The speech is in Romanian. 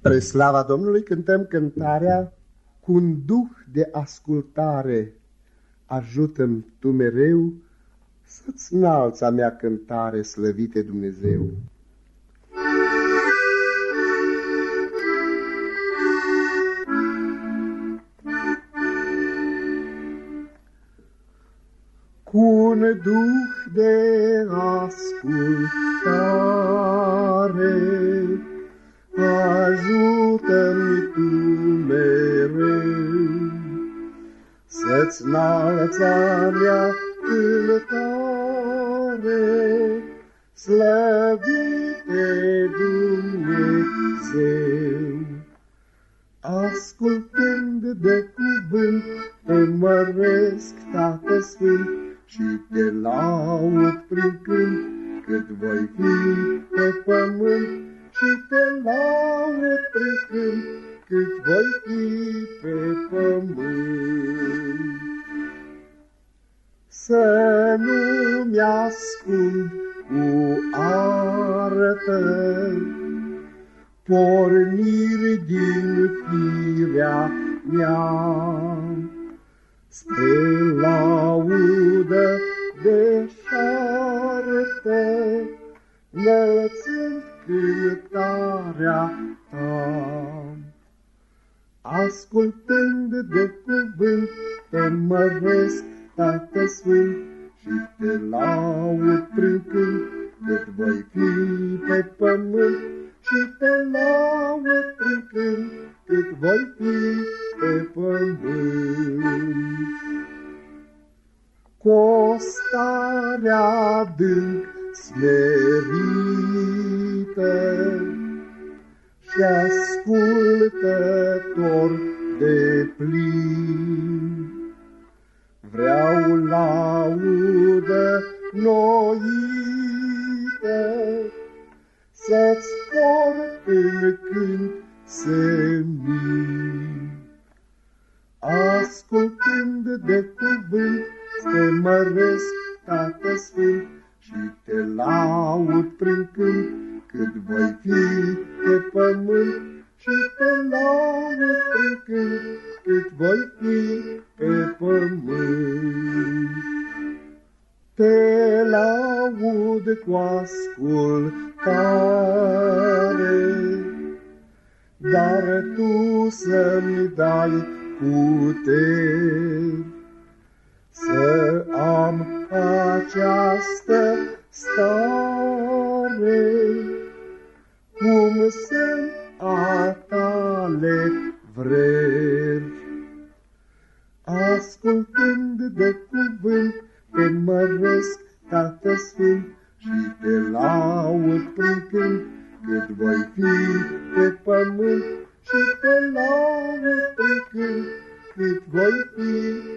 Spre slava Domnului cântăm cântarea cu un duh de ascultare. Ajută-mi tu mereu să-ți înalța mea cântare, slăvite Dumnezeu. Cu un duh de ascultare Să-ți înalța mea cântare, Slăvite Dumnezeu. Ascultând de cuvânt, te măresc, Tată Sfânt, și te laud prin cânt, cât voi fi pe pământ, și te laud prin cânt, cât voi fi pe pământ. Să nu-mi ascund cu artă porniri din firea mea, spre laudă de șarte, înălțând cântarea ta. Ascultând de cuvânt, te măresc, Tată Sfânt, și te laud prin cânt, cât voi fi pe pământ, și te laud prin cânt, cât voi fi pe pământ. Cu o stare adânc smerită și ascultător de plin. Să-ți port în cânt semin. Ascultând de cuvânt, te măresc, Tată Sfânt, și te laud prin cânt, cât voi fi pe pământ, și te laud prin cânt, cât voi fi pe pământ. Te laud cu ascultare, dar tu să-mi dai putere, să am această stare, cum sunt a tale vreri. Ascultând de Sfânt, și te laud prin cânt, cât voi fi pe pământ, și te laud prin cânt, cât voi fi